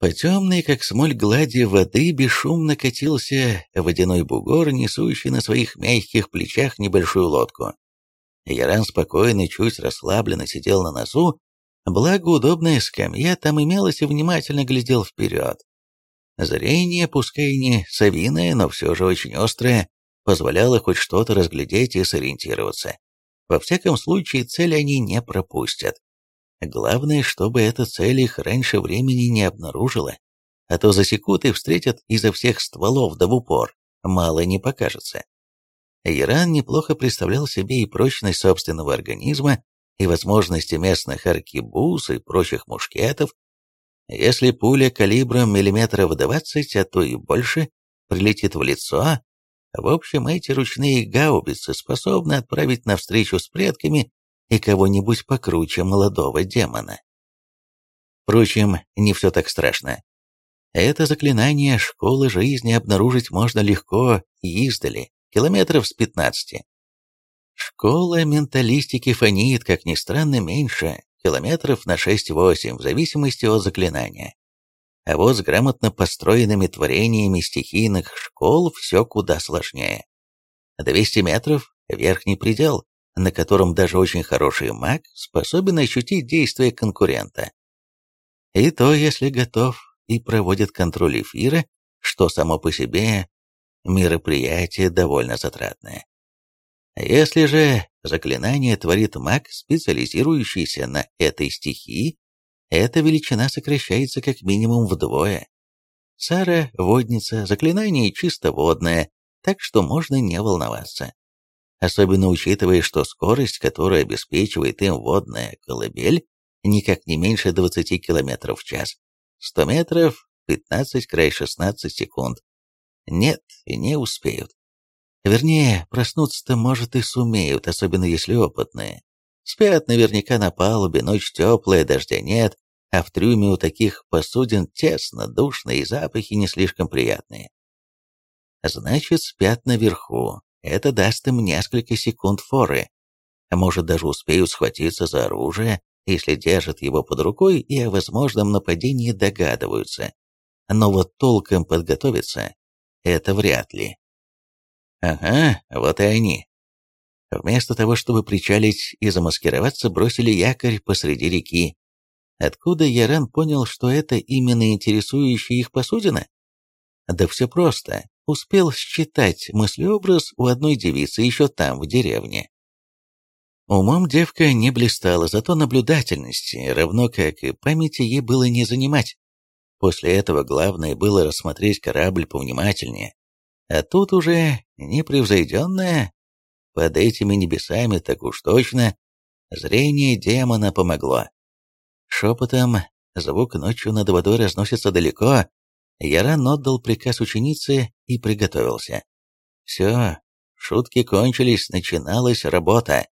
По темной, как смоль глади воды, бесшумно катился водяной бугор, несущий на своих мягких плечах небольшую лодку. Яран спокойно, чуть расслабленно сидел на носу, благо удобная скамья там имелась и внимательно глядел вперед. Зрение, пускай не совиное, но все же очень острое, позволяло хоть что-то разглядеть и сориентироваться. Во всяком случае, цель они не пропустят. Главное, чтобы эта цель их раньше времени не обнаружила, а то засекут и встретят изо всех стволов да в упор, мало не покажется. Иран неплохо представлял себе и прочность собственного организма, и возможности местных аркебуз и прочих мушкетов. Если пуля калибром миллиметров 20, а то и больше, прилетит в лицо, в общем, эти ручные гаубицы способны отправить навстречу с предками и кого-нибудь покруче молодого демона. Впрочем, не все так страшно. Это заклинание школы жизни обнаружить можно легко и издали, километров с 15. Школа менталистики фонит, как ни странно, меньше, километров на 6-8, в зависимости от заклинания. А вот с грамотно построенными творениями стихийных школ все куда сложнее. 200 метров – верхний предел, на котором даже очень хороший маг способен ощутить действие конкурента. И то, если готов и проводит контроль эфира, что само по себе мероприятие довольно затратное. Если же заклинание творит маг, специализирующийся на этой стихии, эта величина сокращается как минимум вдвое. Сара – водница, заклинание чисто водное, так что можно не волноваться. Особенно учитывая, что скорость, которую обеспечивает им водная колыбель, никак не меньше 20 км в час. 100 метров – 15 край 16 секунд. Нет, не успеют. Вернее, проснуться-то, может, и сумеют, особенно если опытные. Спят наверняка на палубе, ночь теплая, дождя нет, а в трюме у таких посудин тесно, душно и запахи не слишком приятные. Значит, спят наверху. Это даст им несколько секунд форы. А может, даже успеют схватиться за оружие, если держат его под рукой и о возможном нападении догадываются. Но вот толком подготовиться — это вряд ли. Ага, вот и они. Вместо того, чтобы причалить и замаскироваться, бросили якорь посреди реки. Откуда Яран понял, что это именно интересующая их посудина? Да все просто. Успел считать мыслеобраз у одной девицы еще там, в деревне. Умом девка не блистала, зато наблюдательности, равно как и памяти, ей было не занимать. После этого главное было рассмотреть корабль повнимательнее. А тут уже непревзойденное, под этими небесами так уж точно, зрение демона помогло. Шепотом, звук ночью над водой разносится далеко, Яран отдал приказ ученице и приготовился. Все, шутки кончились, начиналась работа.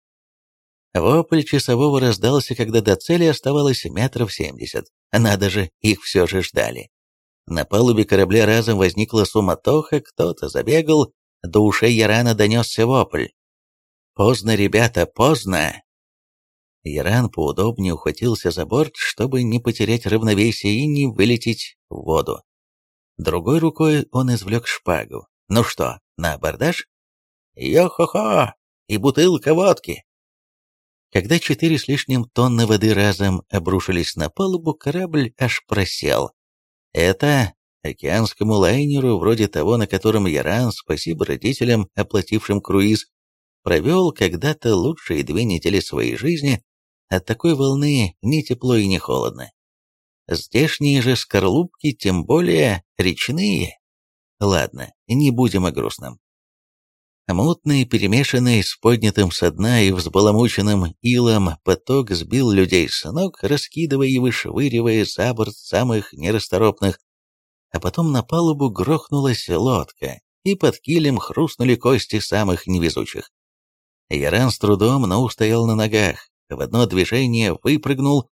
Вопль часового раздался, когда до цели оставалось метров семьдесят. Надо же, их все же ждали. На палубе корабля разом возникла суматоха, кто-то забегал, до ушей Ярана донесся вопль. «Поздно, ребята, поздно!» Яран поудобнее ухватился за борт, чтобы не потерять равновесие и не вылететь в воду. Другой рукой он извлек шпагу. «Ну что, на абордаж?» «Йо-хо-хо! И бутылка водки!» Когда четыре с лишним тонны воды разом обрушились на палубу, корабль аж просел. Это океанскому лайнеру, вроде того, на котором Яран, спасибо родителям, оплатившим круиз, провел когда-то лучшие две недели своей жизни, от такой волны ни тепло и ни холодно. Здешние же скорлупки, тем более речные. Ладно, не будем о грустном. Мутный, перемешанный с поднятым со дна и взбаламученным илом поток сбил людей с ног, раскидывая и вышвыривая за борт самых нерасторопных. А потом на палубу грохнулась лодка, и под килем хрустнули кости самых невезучих. Яран с трудом, но устоял на ногах, в одно движение выпрыгнул,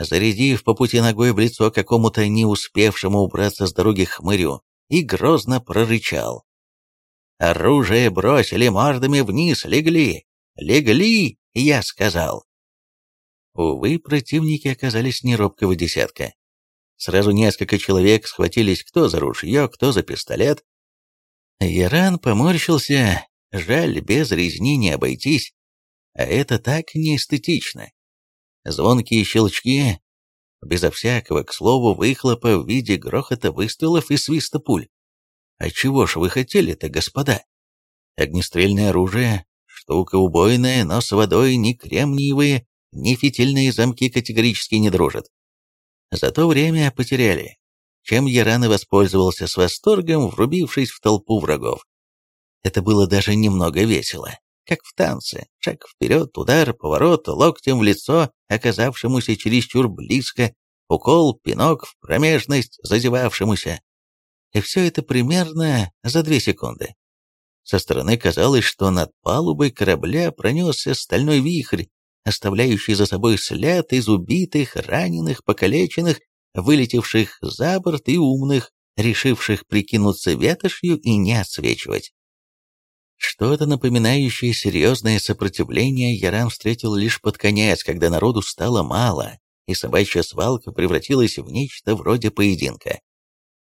зарядив по пути ногой в лицо какому-то не успевшему убраться с дороги хмырю, и грозно прорычал. Оружие бросили мордами вниз, легли. Легли, я сказал. Увы, противники оказались не робкого десятка. Сразу несколько человек схватились кто за ружье, кто за пистолет. Яран поморщился, жаль, без резни не обойтись, а это так неэстетично. Звонкие щелчки, безо всякого, к слову, выхлопа в виде грохота выстрелов и свиста пуль. А чего ж вы хотели-то, господа? Огнестрельное оружие, штука убойная, но с водой ни кремниевые, ни фитильные замки категорически не дружат. За то время потеряли, чем Яран и воспользовался с восторгом, врубившись в толпу врагов. Это было даже немного весело, как в танце. Шаг вперед, удар, поворот, локтем в лицо, оказавшемуся чересчур близко, укол, пинок в промежность зазевавшемуся. И все это примерно за две секунды. Со стороны казалось, что над палубой корабля пронесся стальной вихрь, оставляющий за собой след из убитых, раненых, покалеченных, вылетевших за борт и умных, решивших прикинуться ветошью и не отсвечивать. Что-то напоминающее серьезное сопротивление Яран встретил лишь под конец, когда народу стало мало, и собачья свалка превратилась в нечто вроде поединка.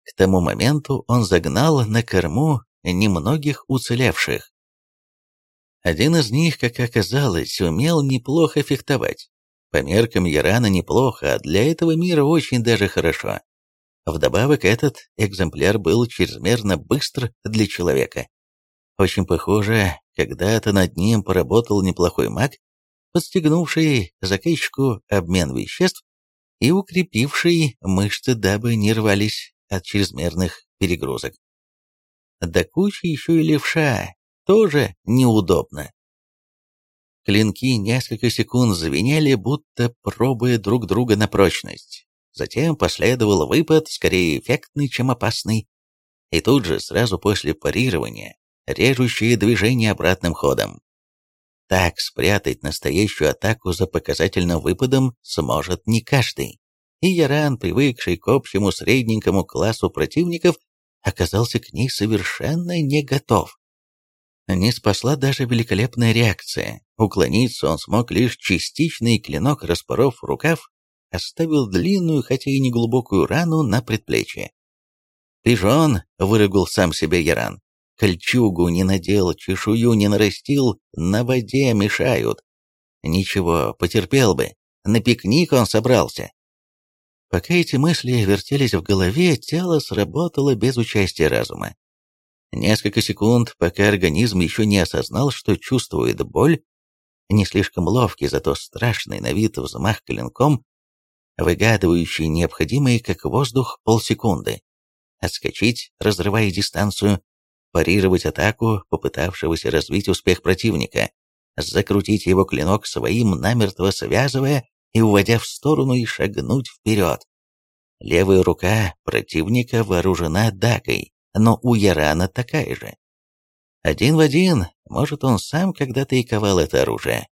К тому моменту он загнал на корму немногих уцелевших. Один из них, как оказалось, умел неплохо фехтовать. По меркам Ярана неплохо, а для этого мира очень даже хорошо. Вдобавок, этот экземпляр был чрезмерно быстр для человека. Очень похоже, когда-то над ним поработал неплохой маг, подстегнувший заказчику обмен веществ и укрепивший мышцы, дабы не рвались от чрезмерных перегрузок. Да куча еще и левша, тоже неудобно. Клинки несколько секунд звенели, будто пробуя друг друга на прочность. Затем последовал выпад, скорее эффектный, чем опасный. И тут же, сразу после парирования, режущие движение обратным ходом. Так спрятать настоящую атаку за показательным выпадом сможет не каждый. И Яран, привыкший к общему средненькому классу противников, оказался к ней совершенно не готов. Не спасла даже великолепная реакция. Уклониться он смог лишь частичный клинок, распоров рукав, оставил длинную, хотя и неглубокую рану на предплечье. «Пижон!» — выругал сам себе Яран. «Кольчугу не надел, чешую не нарастил, на воде мешают. Ничего, потерпел бы. На пикник он собрался». Пока эти мысли вертелись в голове, тело сработало без участия разума. Несколько секунд, пока организм еще не осознал, что чувствует боль, не слишком ловкий, зато страшный на вид взмах клинком, выгадывающий необходимые, как воздух, полсекунды. Отскочить, разрывая дистанцию, парировать атаку, попытавшегося развить успех противника, закрутить его клинок своим, намертво связывая и уводя в сторону и шагнуть вперед. Левая рука противника вооружена дакой, но у Ярана такая же. Один в один, может, он сам когда-то и ковал это оружие.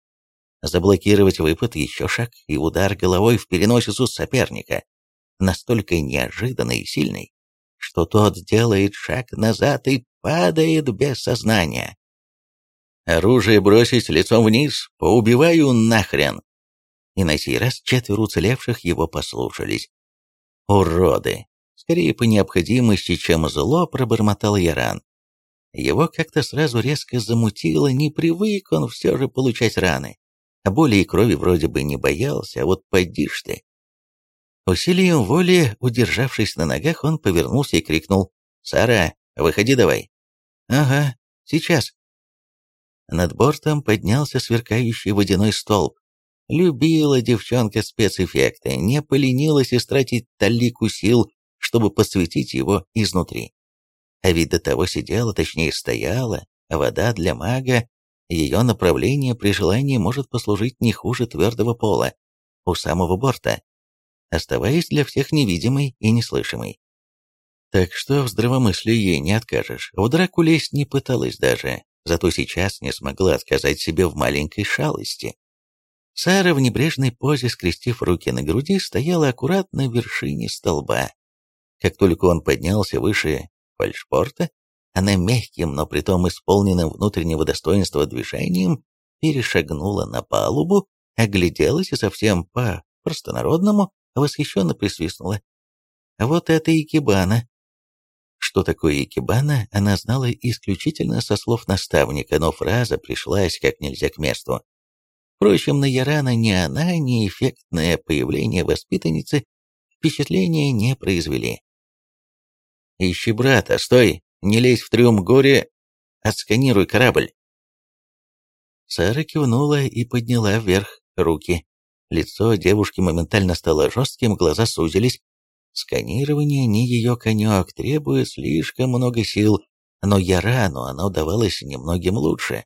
Заблокировать выпад еще шаг и удар головой в переносицу соперника, настолько неожиданный и сильный, что тот делает шаг назад и падает без сознания. Оружие бросить лицом вниз, поубиваю нахрен. И на сей раз четверо уцелевших его послушались. Уроды! скорее по необходимости, чем зло, пробормотал Яран. Его как-то сразу резко замутило, не привык он все же получать раны. А боли и крови вроде бы не боялся, а вот поди ж ты. Усилием воли, удержавшись на ногах, он повернулся и крикнул «Сара, выходи давай». «Ага, сейчас». Над бортом поднялся сверкающий водяной столб. Любила девчонка спецэффекты, не поленилась истратить талику сил чтобы посветить его изнутри. А ведь до того сидела, точнее стояла, вода для мага, ее направление при желании может послужить не хуже твердого пола, у самого борта, оставаясь для всех невидимой и неслышимой. Так что в здравомыслии ей не откажешь. В драку лезть не пыталась даже, зато сейчас не смогла отказать себе в маленькой шалости. Сара в небрежной позе, скрестив руки на груди, стояла аккуратно в вершине столба, как только он поднялся выше фальшпорта, она мягким, но притом исполненным внутреннего достоинства движением перешагнула на палубу, огляделась и совсем по-простонародному восхищенно присвистнула. вот это икебана. Что такое икебана, она знала исключительно со слов наставника, но фраза пришлась как нельзя к месту. Впрочем, на Ярана ни она, ни эффектное появление воспитанницы впечатления не произвели. «Ищи брата, стой! Не лезь в трюм горе! Отсканируй корабль!» Сара кивнула и подняла вверх руки. Лицо девушки моментально стало жестким, глаза сузились. Сканирование не ее конек, требует слишком много сил, но Ярану оно давалось немногим лучше.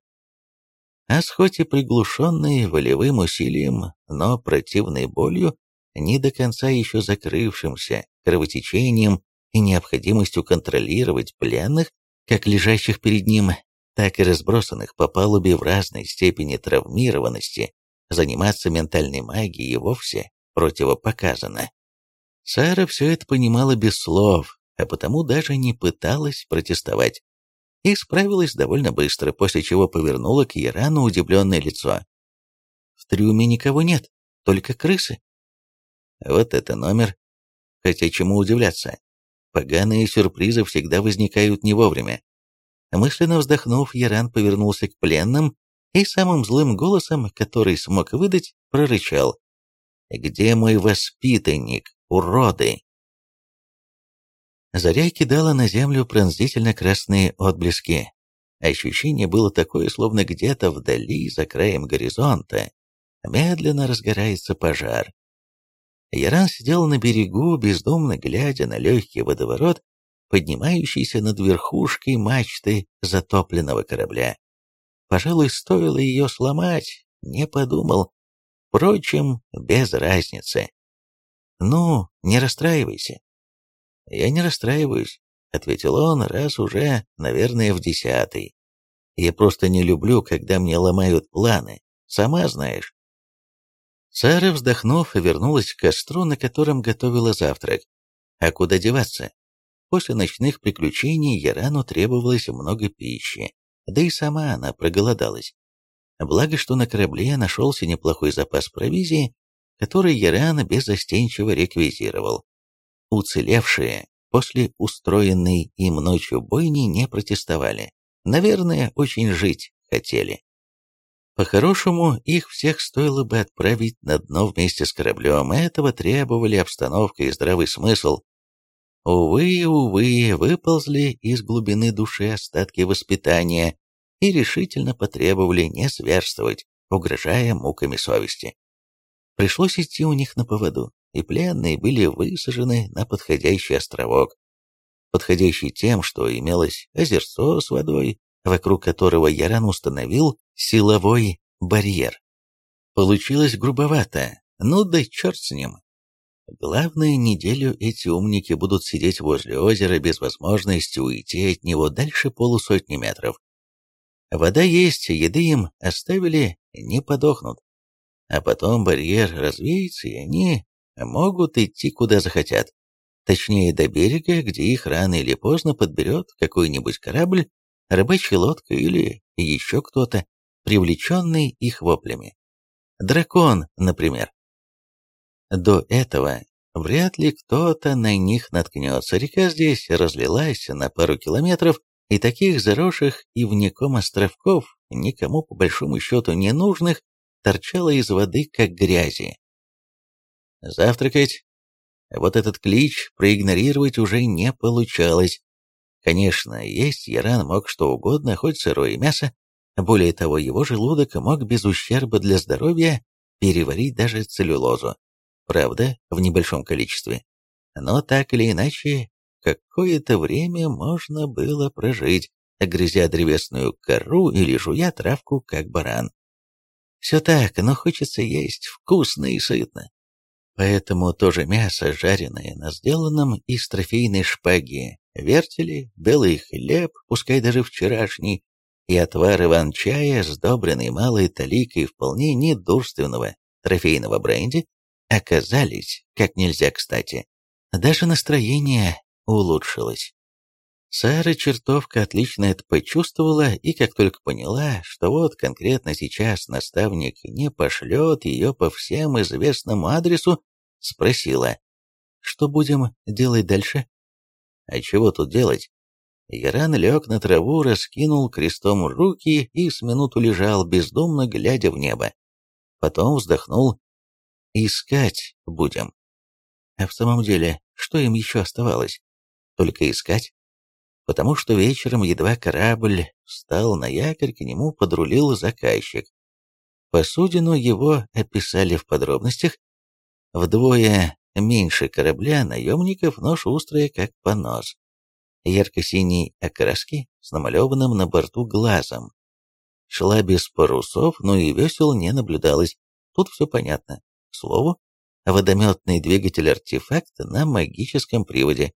А с хоть и приглушенной волевым усилием, но противной болью, не до конца еще закрывшимся кровотечением и необходимостью контролировать пленных, как лежащих перед ним, так и разбросанных по палубе в разной степени травмированности, заниматься ментальной магией вовсе противопоказано. Сара все это понимала без слов, а потому даже не пыталась протестовать. И справилась довольно быстро, после чего повернула к Ярану удивленное лицо. «В трюме никого нет, только крысы». Вот это номер. Хотя чему удивляться? Поганые сюрпризы всегда возникают не вовремя. Мысленно вздохнув, Яран повернулся к пленным и самым злым голосом, который смог выдать, прорычал. «Где мой воспитанник, уроды?» Заря кидала на землю пронзительно красные отблески. Ощущение было такое, словно где-то вдали, за краем горизонта, медленно разгорается пожар. Яран сидел на берегу, бездумно глядя на легкий водоворот, поднимающийся над верхушкой мачты затопленного корабля. Пожалуй, стоило ее сломать, не подумал. Впрочем, без разницы. «Ну, не расстраивайся». «Я не расстраиваюсь», — ответил он, раз уже, наверное, в десятый. «Я просто не люблю, когда мне ломают планы, сама знаешь». Сара, вздохнув, вернулась к костру, на котором готовила завтрак. А куда деваться? После ночных приключений Ярану требовалось много пищи, да и сама она проголодалась. Благо, что на корабле нашелся неплохой запас провизии, который Яран беззастенчиво реквизировал. Уцелевшие после устроенной им ночью бойни не протестовали. Наверное, очень жить хотели. По-хорошему, их всех стоило бы отправить на дно вместе с кораблем, этого требовали обстановка и здравый смысл. Увы, увы, выползли из глубины души остатки воспитания и решительно потребовали не зверствовать, угрожая муками совести. Пришлось идти у них на поводу, и пленные были высажены на подходящий островок, подходящий тем, что имелось озерцо с водой, вокруг которого Яран установил силовой барьер. Получилось грубовато, ну да черт с ним. Главное, неделю эти умники будут сидеть возле озера без возможности уйти от него дальше полусотни метров. Вода есть, еды им оставили, не подохнут. А потом барьер развеется, и они могут идти куда захотят. Точнее, до берега, где их рано или поздно подберет какой-нибудь корабль рыбачья лодка или еще кто-то, привлеченный их воплями. Дракон, например. До этого вряд ли кто-то на них наткнется. Река здесь разлилась на пару километров, и таких заросших и вником островков, никому по большому счету не нужных, торчало из воды, как грязи. Завтракать? Вот этот клич проигнорировать уже не получалось. Конечно, есть Яран мог что угодно, хоть сырое мясо. Более того, его желудок мог без ущерба для здоровья переварить даже целлюлозу. Правда, в небольшом количестве. Но так или иначе, какое-то время можно было прожить, грызя древесную кору или жуя травку, как баран. Все так, но хочется есть вкусно и сытно. Поэтому тоже мясо, жареное на сделанном из трофейной шпаги, вертели, белый хлеб, пускай даже вчерашний, и отвар иван-чая, сдобренный малой таликой вполне недурственного трофейного бренди, оказались как нельзя кстати. Даже настроение улучшилось. Сара чертовка отлично это почувствовала и как только поняла, что вот конкретно сейчас наставник не пошлет ее по всем известному адресу, спросила, что будем делать дальше? А чего тут делать? Яран лег на траву, раскинул крестом руки и с минуту лежал, бездумно глядя в небо. Потом вздохнул. «Искать будем». А в самом деле, что им еще оставалось? Только искать? Потому что вечером, едва корабль встал на якорь, к нему подрулил заказчик. Посудину его описали в подробностях. Вдвое меньше корабля наемников, но шустрые, как понос. Ярко-синий окраски с намалеванным на борту глазом. Шла без парусов, но и весел не наблюдалось. Тут все понятно. К слову, водометный двигатель-артефакт на магическом приводе.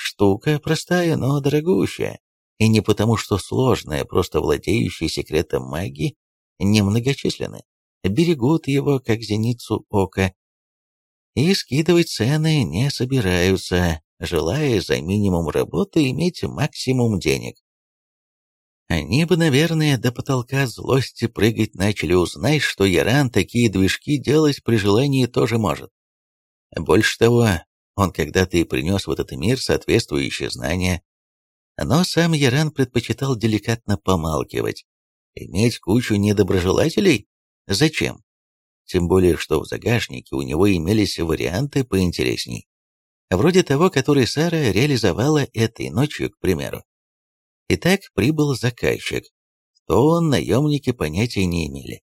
Штука простая, но дорогущая. И не потому, что сложная, просто владеющие секретом магии немногочисленны. Берегут его, как зеницу ока. И скидывать цены не собираются, желая за минимум работы иметь максимум денег. Они бы, наверное, до потолка злости прыгать начали, узнать, что Яран такие движки делать при желании тоже может. Больше того, он когда-то и принес в этот мир соответствующие знания. Но сам Яран предпочитал деликатно помалкивать. Иметь кучу недоброжелателей? Зачем? Тем более, что в загашнике у него имелись варианты поинтересней. Вроде того, который Сара реализовала этой ночью, к примеру. Итак, прибыл заказчик. Кто он, наемники понятия не имели.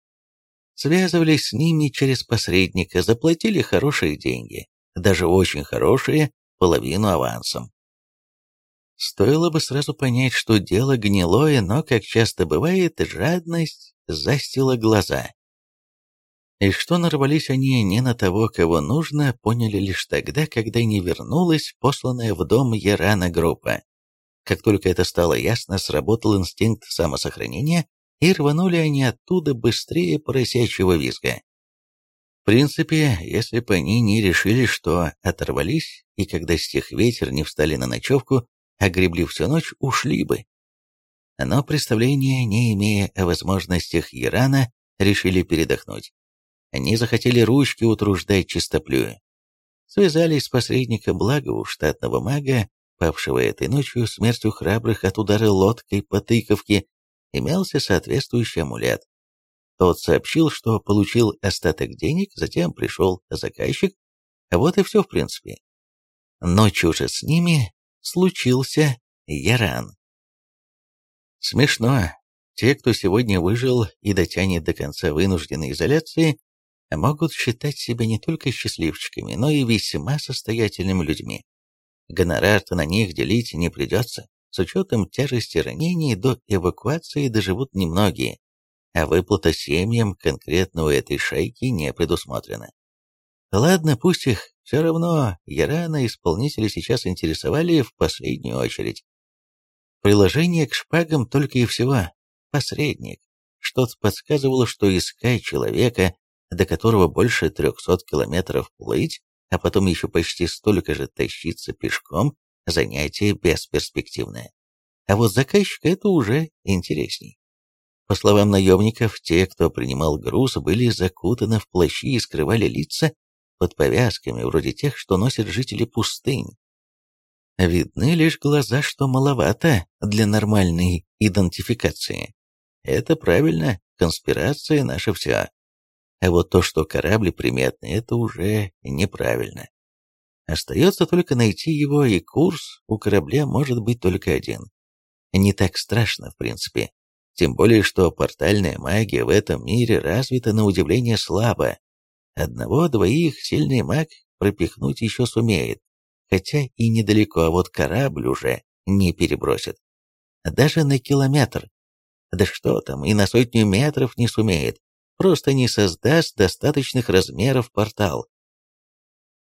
Связывались с ними через посредника, заплатили хорошие деньги, даже очень хорошие, половину авансом. Стоило бы сразу понять, что дело гнилое, но, как часто бывает, жадность застила глаза. И что нарвались они не на того, кого нужно, поняли лишь тогда, когда не вернулась посланная в дом Ярана группа. Как только это стало ясно, сработал инстинкт самосохранения, и рванули они оттуда быстрее поросячьего визга. В принципе, если бы они не решили, что оторвались, и когда стих ветер не встали на ночевку, а гребли всю ночь, ушли бы. Но представления, не имея о возможностях Ирана, решили передохнуть. Они захотели ручки утруждать чистоплюя. Связались с посредником благо штатного мага, павшего этой ночью смертью храбрых от удара лодкой по тыковке, имелся соответствующий амулет. Тот сообщил, что получил остаток денег, затем пришел заказчик, вот и все в принципе. Ночью же с ними случился Яран. Смешно. Те, кто сегодня выжил и дотянет до конца вынужденной изоляции, могут считать себя не только счастливчиками, но и весьма состоятельными людьми. Гонорар-то на них делить не придется. С учетом тяжести ранений до эвакуации доживут немногие, а выплата семьям конкретно у этой шейки не предусмотрена. Ладно, пусть их, все равно Ярана исполнители сейчас интересовали в последнюю очередь. Приложение к шпагам только и всего. Посредник. Что-то подсказывало, что искать человека, до которого больше трехсот километров плыть, а потом еще почти столько же тащиться пешком, занятие бесперспективное. А вот заказчика это уже интересней. По словам наемников, те, кто принимал груз, были закутаны в плащи и скрывали лица под повязками, вроде тех, что носят жители пустынь. Видны лишь глаза, что маловато для нормальной идентификации. Это правильно, конспирация наша вся. А вот то, что корабль приметный, это уже неправильно. Остается только найти его, и курс у корабля может быть только один. Не так страшно, в принципе. Тем более, что портальная магия в этом мире развита на удивление слабо. Одного-двоих сильный маг пропихнуть еще сумеет, хотя и недалеко, а вот корабль уже не перебросит. Даже на километр. Да что там, и на сотню метров не сумеет просто не создаст достаточных размеров портал.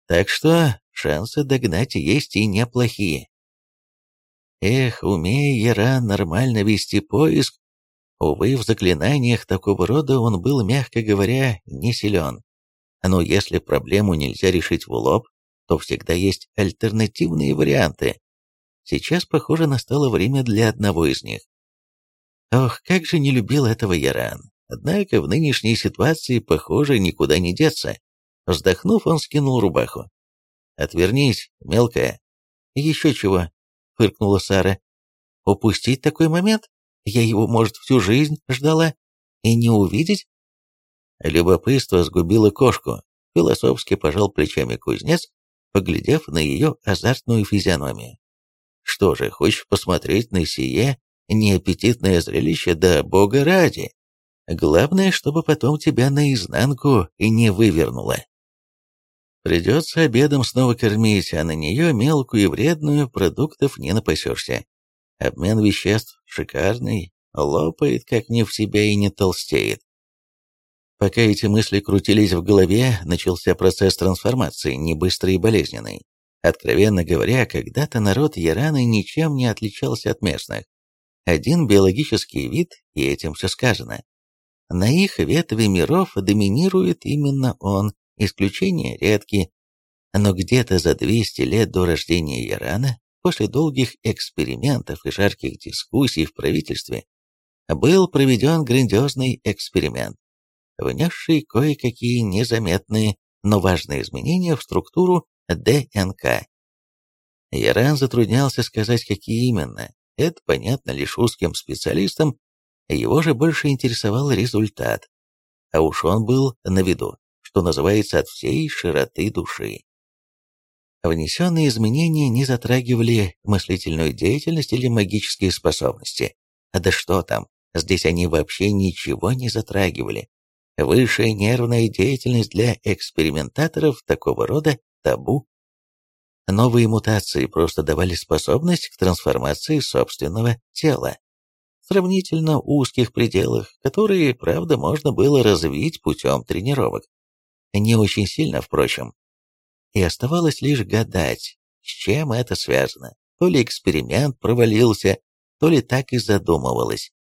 Так что шансы догнать есть и неплохие. Эх, умея Яра нормально вести поиск, увы, в заклинаниях такого рода он был, мягко говоря, не силен. Но если проблему нельзя решить в лоб, то всегда есть альтернативные варианты. Сейчас, похоже, настало время для одного из них. Ох, как же не любил этого Яран. Однако в нынешней ситуации, похоже, никуда не деться. Вздохнув, он скинул рубаху. Отвернись, мелкая. Еще чего, фыркнула Сара. Упустить такой момент? Я его, может, всю жизнь ждала. И не увидеть? Любопытство сгубило кошку. Философски пожал плечами кузнец, поглядев на ее азартную физиономию. Что же, хочешь посмотреть на сие неаппетитное зрелище, да бога ради? Главное, чтобы потом тебя наизнанку и не вывернуло. Придется обедом снова кормить, а на нее, мелкую и вредную, продуктов не напасешься. Обмен веществ шикарный, лопает, как не в себя и не толстеет. Пока эти мысли крутились в голове, начался процесс трансформации, не быстрый и болезненный. Откровенно говоря, когда-то народ Яраны ничем не отличался от местных. Один биологический вид, и этим все сказано. На их ветви миров доминирует именно он, исключения редки. Но где-то за 200 лет до рождения Ярана, после долгих экспериментов и жарких дискуссий в правительстве, был проведен грандиозный эксперимент, внесший кое-какие незаметные, но важные изменения в структуру ДНК. Яран затруднялся сказать, какие именно. Это понятно лишь узким специалистам, его же больше интересовал результат. А уж он был на виду, что называется, от всей широты души. Внесенные изменения не затрагивали мыслительную деятельность или магические способности. Да что там, здесь они вообще ничего не затрагивали. Высшая нервная деятельность для экспериментаторов такого рода табу. Новые мутации просто давали способность к трансформации собственного тела сравнительно узких пределах, которые, правда, можно было развить путем тренировок. Не очень сильно, впрочем. И оставалось лишь гадать, с чем это связано. То ли эксперимент провалился, то ли так и задумывалось.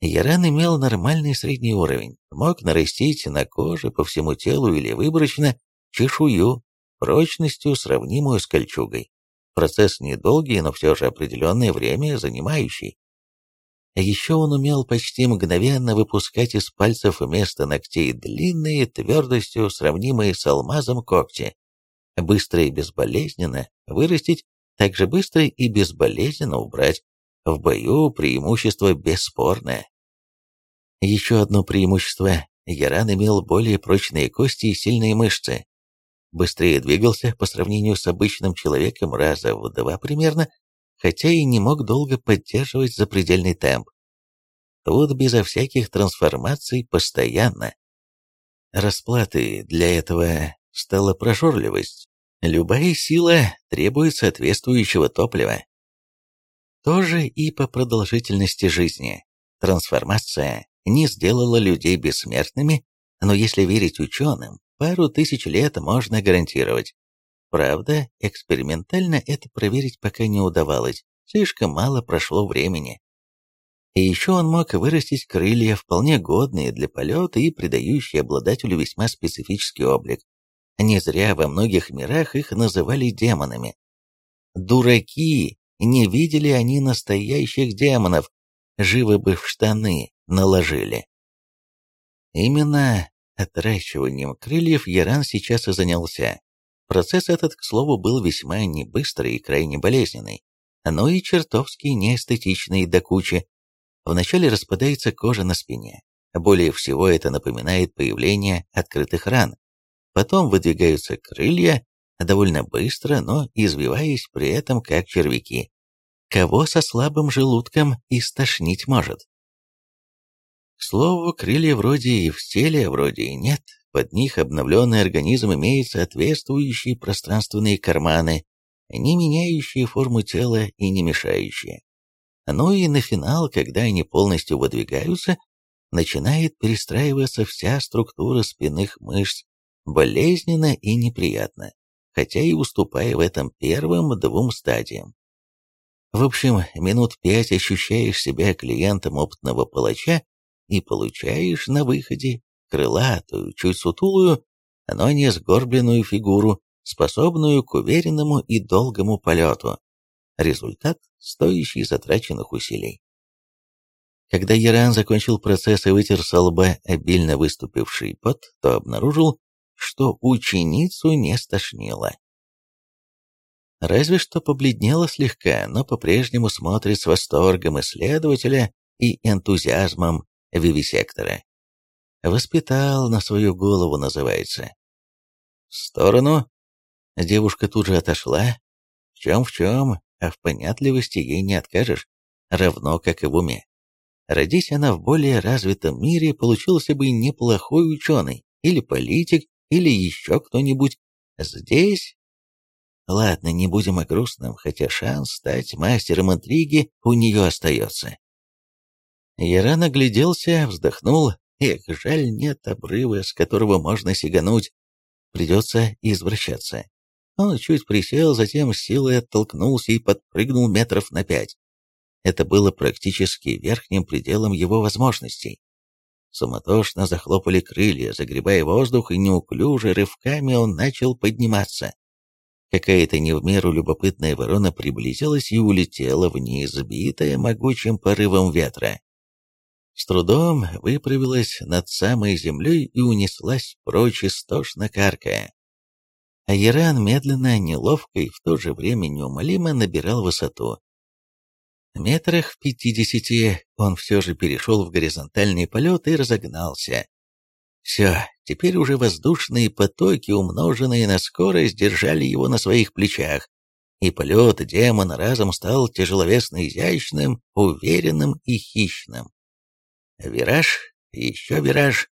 Яран имел нормальный средний уровень, мог нарастить на коже по всему телу или выборочно чешую, прочностью, сравнимую с кольчугой. Процесс недолгий, но все же определенное время занимающий. Еще он умел почти мгновенно выпускать из пальцев вместо ногтей длинные, твердостью сравнимые с алмазом когти. Быстро и безболезненно вырастить, так же быстро и безболезненно убрать. В бою преимущество бесспорное. Еще одно преимущество – Яран имел более прочные кости и сильные мышцы. Быстрее двигался по сравнению с обычным человеком раза в два примерно, хотя и не мог долго поддерживать запредельный темп. Тут безо всяких трансформаций постоянно. Расплатой для этого стала прожорливость. Любая сила требует соответствующего топлива. Тоже и по продолжительности жизни. Трансформация не сделала людей бессмертными, но если верить ученым, пару тысяч лет можно гарантировать. Правда, экспериментально это проверить пока не удавалось, слишком мало прошло времени. И еще он мог вырастить крылья, вполне годные для полета и придающие обладателю весьма специфический облик. Не зря во многих мирах их называли демонами. Дураки! Не видели они настоящих демонов, живо бы в штаны наложили. Именно отращиванием крыльев Яран сейчас и занялся. Процесс этот, к слову, был весьма небыстрый и крайне болезненный, но и чертовски неэстетичный до кучи. Вначале распадается кожа на спине. Более всего это напоминает появление открытых ран. Потом выдвигаются крылья, довольно быстро, но извиваясь при этом как червяки. Кого со слабым желудком и стошнить может. К слову, крылья вроде и в теле, а вроде и нет, под них обновленный организм имеет соответствующие пространственные карманы, не меняющие форму тела и не мешающие. Ну и на финал, когда они полностью выдвигаются, начинает перестраиваться вся структура спинных мышц, болезненно и неприятно, хотя и уступая в этом первым двум стадиям. В общем, минут пять ощущаешь себя клиентом опытного палача и получаешь на выходе крылатую, чуть сутулую, но не сгорбленную фигуру, способную к уверенному и долгому полету. Результат, стоящий затраченных усилий. Когда Яран закончил процесс и вытер со лба обильно выступивший пот, то обнаружил, что ученицу не стошнило. Разве что побледнела слегка, но по-прежнему смотрит с восторгом исследователя и энтузиазмом вивисектора. Воспитал на свою голову, называется. В сторону. Девушка тут же отошла. В чем в чем, а в понятливости ей не откажешь, равно как и в уме. Родись она в более развитом мире, получился бы неплохой ученый, или политик, или еще кто-нибудь. Здесь... Ладно, не будем о грустном, хотя шанс стать мастером интриги у нее остается. Яран огляделся, вздохнул. Эх, жаль, нет обрыва, с которого можно сигануть. Придется извращаться. Он чуть присел, затем силой оттолкнулся и подпрыгнул метров на пять. Это было практически верхним пределом его возможностей. Суматошно захлопали крылья, загребая воздух, и неуклюже рывками он начал подниматься. Какая-то не в меру любопытная ворона приблизилась и улетела вниз, сбитая могучим порывом ветра. С трудом выправилась над самой землей и унеслась прочь истошно каркая. А Яран медленно, неловко и в то же время неумолимо набирал высоту. Метрах в пятидесяти он все же перешел в горизонтальный полет и разогнался. Все, теперь уже воздушные потоки, умноженные на скорость, держали его на своих плечах, и полет демона разом стал тяжеловесно изящным, уверенным и хищным. Вираж, еще вираж.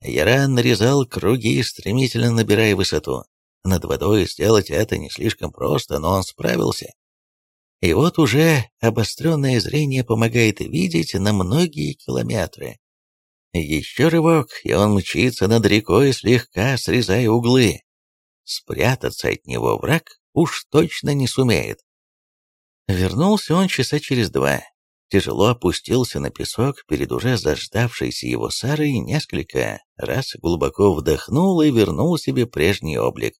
Яран нарезал круги, стремительно набирая высоту. Над водой сделать это не слишком просто, но он справился. И вот уже обостренное зрение помогает видеть на многие километры. Еще рывок, и он мчится над рекой, слегка срезая углы. Спрятаться от него враг уж точно не сумеет. Вернулся он часа через два. Тяжело опустился на песок перед уже заждавшейся его Сарой, несколько раз глубоко вдохнул и вернул себе прежний облик.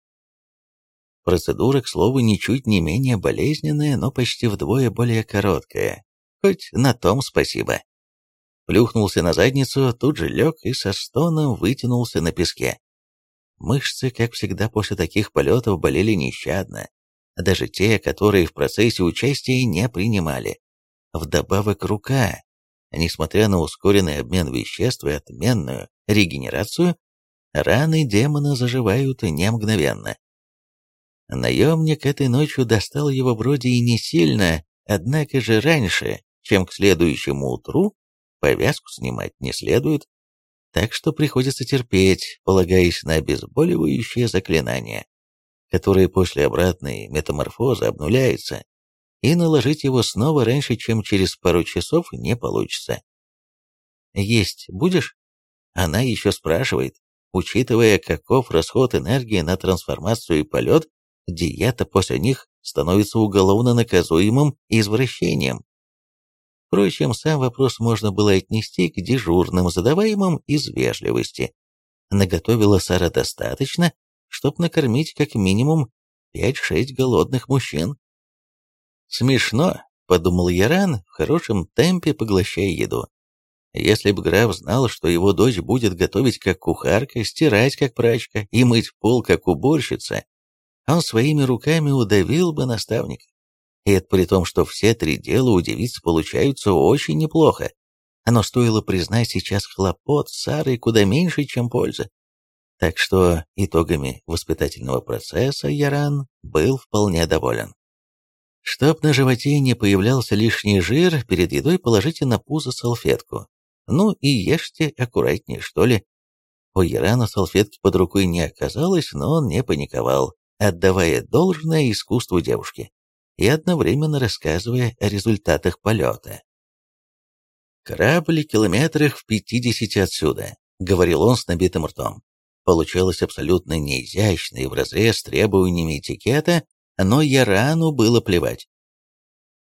Процедура, к слову, ничуть не менее болезненная, но почти вдвое более короткая. Хоть на том спасибо. Плюхнулся на задницу, тут же лег и со стоном вытянулся на песке. Мышцы, как всегда после таких полетов, болели нещадно. Даже те, которые в процессе участия не принимали. Вдобавок рука, несмотря на ускоренный обмен веществ и отменную регенерацию, раны демона заживают не мгновенно. Наемник этой ночью достал его вроде и не сильно, однако же раньше, чем к следующему утру, повязку снимать не следует, так что приходится терпеть, полагаясь на обезболивающее заклинание, которое после обратной метаморфозы обнуляется, и наложить его снова раньше, чем через пару часов, не получится. «Есть будешь?» Она еще спрашивает, учитывая, каков расход энергии на трансформацию и полет, диета после них становится уголовно наказуемым извращением. Впрочем, сам вопрос можно было отнести к дежурным, задаваемым из вежливости. Наготовила Сара достаточно, чтобы накормить как минимум 5-6 голодных мужчин. «Смешно», — подумал Яран, в хорошем темпе поглощая еду. Если бы граф знал, что его дочь будет готовить как кухарка, стирать как прачка и мыть пол как уборщица, он своими руками удавил бы наставника. И это при том, что все три дела у девиц получаются очень неплохо. Но стоило признать сейчас хлопот Сары куда меньше, чем пользы. Так что итогами воспитательного процесса Яран был вполне доволен. Чтоб на животе не появлялся лишний жир, перед едой положите на пузо салфетку. Ну и ешьте аккуратнее, что ли. У Ярана салфетки под рукой не оказалось, но он не паниковал отдавая должное искусству девушки и одновременно рассказывая о результатах полета. «Корабль километрах в пятидесяти отсюда», — говорил он с набитым ртом. Получалось абсолютно неизящно и вразрез с требованиями этикета, но Ярану было плевать.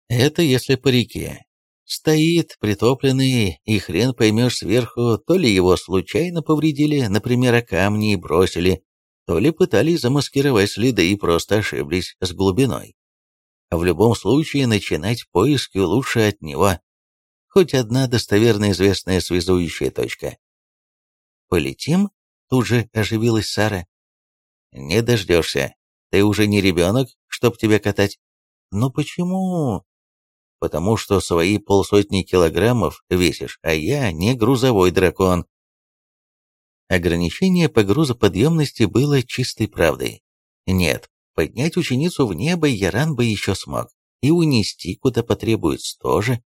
Это если по реке. Стоит притопленный, и хрен поймешь сверху, то ли его случайно повредили, например, о камни и бросили, то ли пытались замаскировать следы и просто ошиблись с глубиной. В любом случае, начинать поиски лучше от него. Хоть одна достоверно известная связующая точка. «Полетим?» — тут же оживилась Сара. «Не дождешься. Ты уже не ребенок, чтоб тебя катать. Ну почему? Потому что свои полсотни килограммов весишь, а я не грузовой дракон. Ограничение по грузоподъемности было чистой правдой. Нет, поднять ученицу в небо Яран бы еще смог, и унести куда потребуется тоже.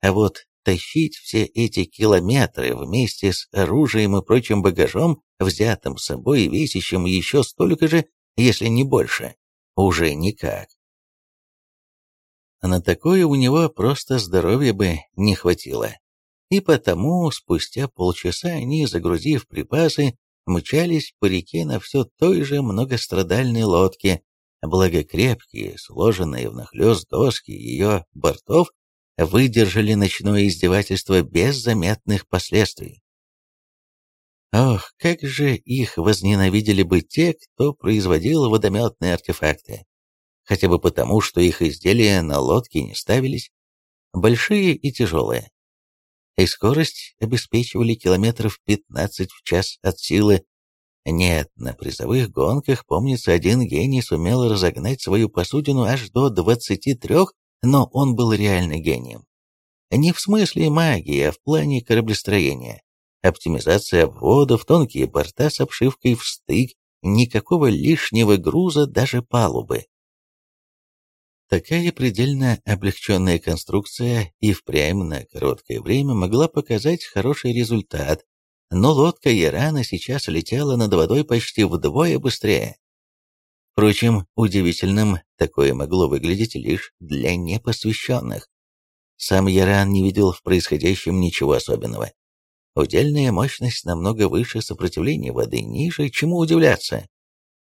А вот тащить все эти километры вместе с оружием и прочим багажом, взятым с собой и весящим еще столько же, если не больше, уже никак. На такое у него просто здоровья бы не хватило. И потому, спустя полчаса они, загрузив припасы, мчались по реке на все той же многострадальной лодке, благо крепкие, сложенные внахлёст доски ее бортов выдержали ночное издевательство без заметных последствий. Ох, как же их возненавидели бы те, кто производил водометные артефакты. Хотя бы потому, что их изделия на лодке не ставились, большие и тяжелые. И скорость обеспечивали километров 15 в час от силы. Нет, на призовых гонках, помнится, один гений сумел разогнать свою посудину аж до 23, но он был реально гением. Не в смысле магии, а в плане кораблестроения оптимизация обводов, тонкие борта с обшивкой в стык, никакого лишнего груза даже палубы. Такая предельно облегченная конструкция и впрямь на короткое время могла показать хороший результат, но лодка Ярана сейчас летела над водой почти вдвое быстрее. Впрочем, удивительным такое могло выглядеть лишь для непосвященных. Сам Яран не видел в происходящем ничего особенного. Удельная мощность намного выше сопротивления воды, ниже, чему удивляться.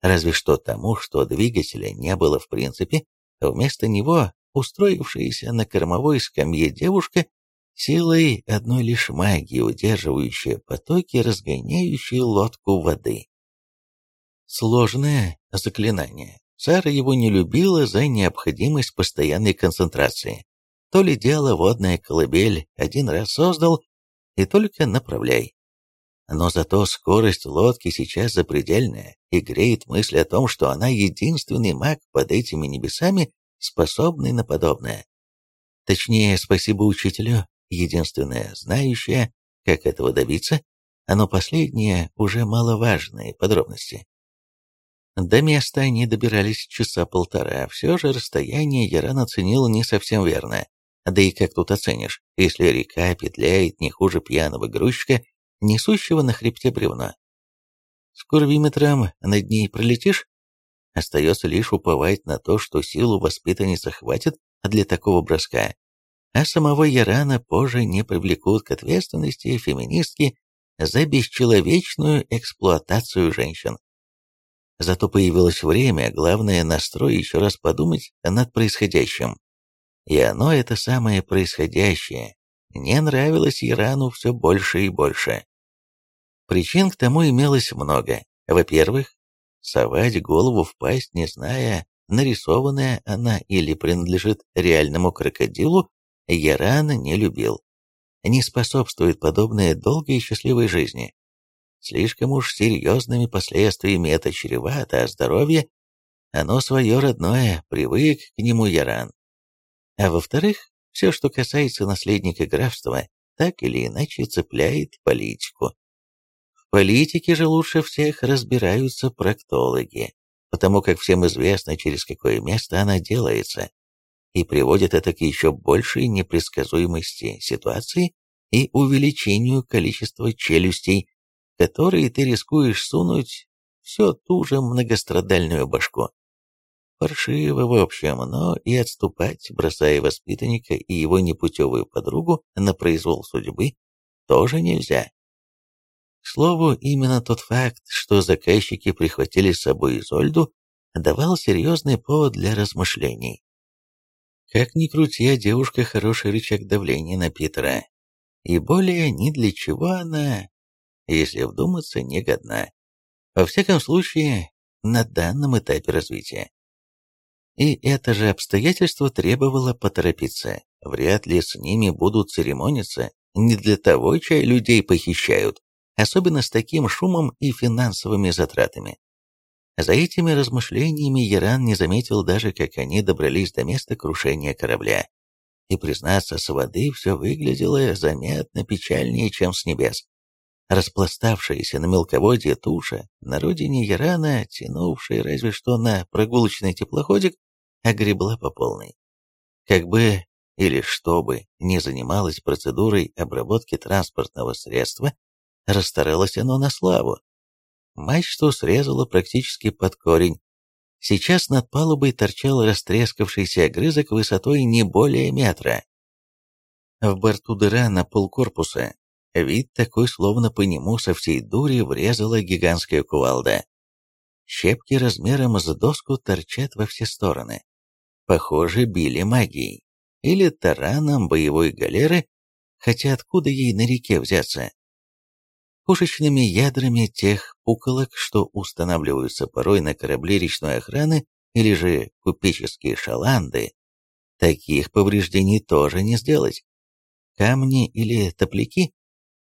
Разве что тому, что двигателя не было в принципе, вместо него устроившаяся на кормовой скамье девушка, силой одной лишь магии, удерживающая потоки, разгоняющие лодку воды. Сложное заклинание. Сара его не любила за необходимость постоянной концентрации. То ли дело водная колыбель один раз создал, и только направляй. Но зато скорость лодки сейчас запредельная и греет мысль о том, что она единственный маг под этими небесами, способный на подобное. Точнее, спасибо учителю, единственное знающее, как этого добиться, но последнее уже маловажные подробности. До места они добирались часа полтора, все же расстояние Яран оценил не совсем верно. Да и как тут оценишь, если река петляет не хуже пьяного грузчика, несущего на хребте бревна? С курвиметром над ней пролетишь? Остается лишь уповать на то, что силу воспитанницы хватит для такого броска, а самого Ярана позже не привлекут к ответственности феминистки за бесчеловечную эксплуатацию женщин. Зато появилось время, главное настрой еще раз подумать над происходящим. И оно, это самое происходящее, не нравилось Ирану все больше и больше. Причин к тому имелось много. Во-первых, совать голову в пасть, не зная, нарисованная она или принадлежит реальному крокодилу, Яран не любил. Не способствует подобное долгой и счастливой жизни. Слишком уж серьезными последствиями это чревато, а здоровье, оно свое родное, привык к нему Яран. А во-вторых, все, что касается наследника графства, так или иначе цепляет политику. Политике же лучше всех разбираются проктологи, потому как всем известно, через какое место она делается, и приводит это к еще большей непредсказуемости ситуации и увеличению количества челюстей, которые ты рискуешь сунуть все ту же многострадальную башку. Паршиво в общем, но и отступать, бросая воспитанника и его непутевую подругу на произвол судьбы, тоже нельзя. К слову, именно тот факт, что заказчики прихватили с собой Изольду, давал серьезный повод для размышлений. Как ни крути, а девушка хороший рычаг давления на Питера. И более ни для чего она, если вдуматься, не годна. Во всяком случае, на данном этапе развития. И это же обстоятельство требовало поторопиться. Вряд ли с ними будут церемониться. Не для того чай людей похищают, особенно с таким шумом и финансовыми затратами. За этими размышлениями Яран не заметил даже, как они добрались до места крушения корабля. И, признаться, с воды все выглядело заметно печальнее, чем с небес. Распластавшаяся на мелководье туша, на родине Ярана, тянувшая разве что на прогулочный теплоходик, огребла по полной. Как бы или чтобы не занималась процедурой обработки транспортного средства, расстаралось оно на славу. Мачту срезало практически под корень. Сейчас над палубой торчал растрескавшийся огрызок высотой не более метра. В борту дыра на полкорпуса. Вид такой, словно по нему со всей дури врезала гигантская кувалда. Щепки размером с доску торчат во все стороны. Похоже, били магией. Или тараном боевой галеры, хотя откуда ей на реке взяться? Пушечными ядрами тех пуколок, что устанавливаются порой на корабли речной охраны или же купеческие шаланды, таких повреждений тоже не сделать. Камни или топляки?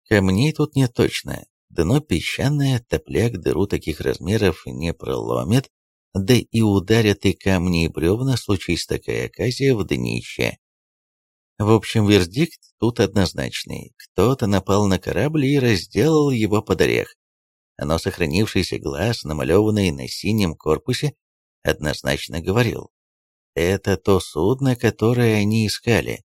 Камней тут нет точно. Дно песчаное, топляк дыру таких размеров не проломит, да и ударят и камни и бревна, случись такая оказия в днище. В общем, вердикт тут однозначный. Кто-то напал на корабль и разделал его под орех. Но сохранившийся глаз, намалеванный на синем корпусе, однозначно говорил. Это то судно, которое они искали.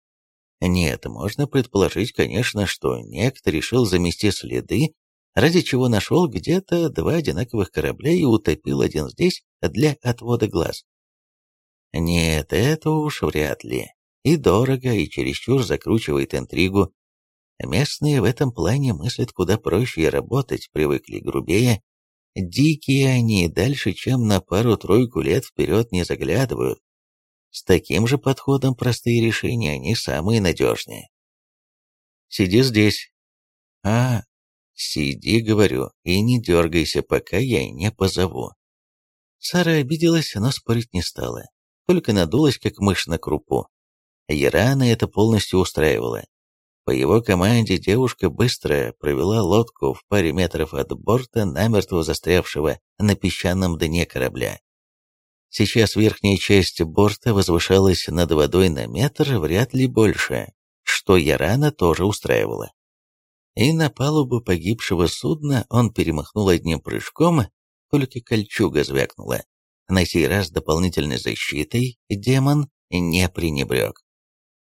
Нет, можно предположить, конечно, что некто решил замести следы, ради чего нашел где-то два одинаковых корабля и утопил один здесь для отвода глаз. Нет, это уж вряд ли и дорого, и чересчур закручивает интригу. Местные в этом плане мыслят куда проще и работать привыкли грубее. Дикие они дальше, чем на пару-тройку лет вперед не заглядывают. С таким же подходом простые решения, они самые надежные. Сиди здесь. А, сиди, говорю, и не дергайся, пока я не позову. Сара обиделась, но спорить не стала, только надулась, как мышь на крупу. Ярана это полностью устраивало. По его команде девушка быстро провела лодку в паре метров от борта, намертво застрявшего на песчаном дне корабля. Сейчас верхняя часть борта возвышалась над водой на метр, вряд ли больше, что Ярана тоже устраивало. И на палубу погибшего судна он перемахнул одним прыжком, только кольчуга звякнула. На сей раз дополнительной защитой демон не пренебрег.